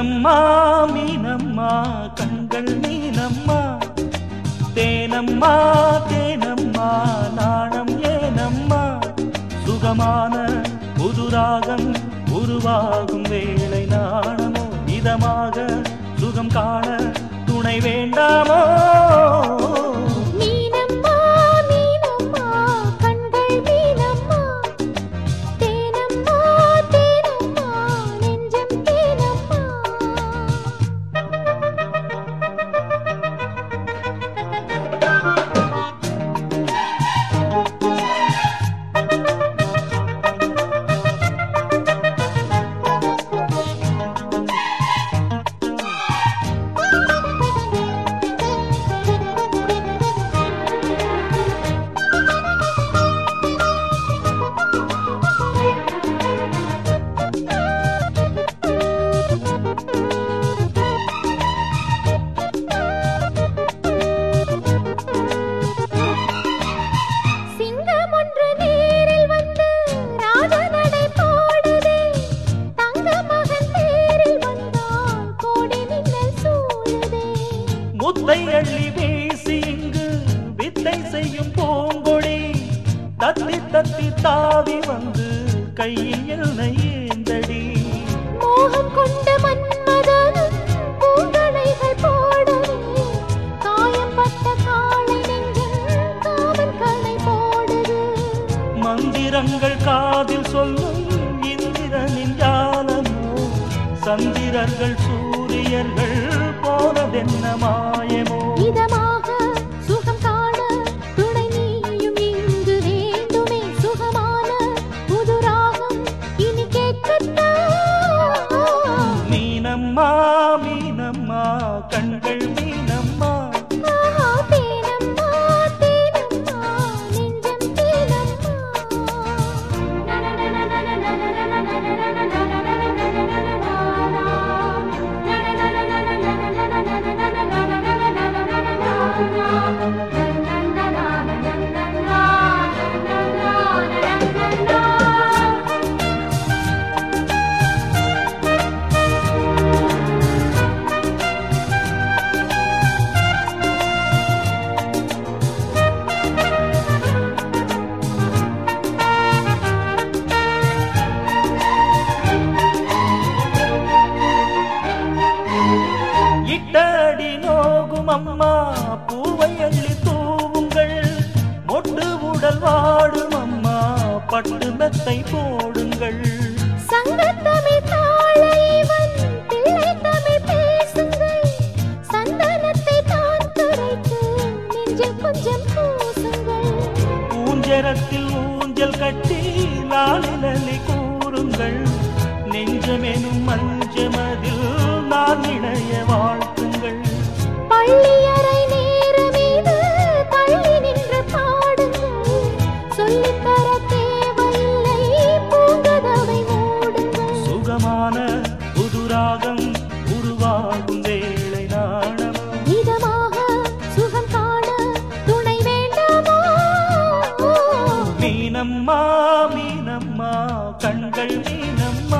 மீனம்மா மீனம்மா கண்கள் மீனம்மா. தேனம்மா தேனம்மா நாணம் ஏனம்மா. சுகமான புதுராகம் உருவாகும் வேளை முத்தை அள்ளி வீசி இங்கு வித்தை செய்யும் பூங்கொடி தத்தி தத்தி தாவி வந்து கையில் என்னை ஏந்தடி மோகம் கொண்ட நெஞ்சில் போடுது. மந்திரங்கள் காதில் சொல்லும் இந்திரனின் ஜாலமோ. சந்திரர்கள் சூரியர்கள் போனதென்ன மாயமோ? இதமாக சுகம் காண துணை நீயும் இங்கு வேண்டுமே. சுகமான புது ராகம் இனி கேட்கத்தான் மீனம்மா மீனம்மா கண்கள் மீனம்மா. நெஞ்சம் தேனம்மா. இட்டடி நோகும் அம்மா பூவை அள்ளி தூவுங்கள். மொட்டு உடல் வாடும் அம்மா பட்டு மெத்தை போடுங்கள். ஊஞ்சரத்தில் ஊஞ்சல் கட்டி லாலிலி கூறுங்கள். நெஞ்சமெனும் மஞ்சமதில் மீனம்மா மீனம்மா கண்கள் மீனம்மா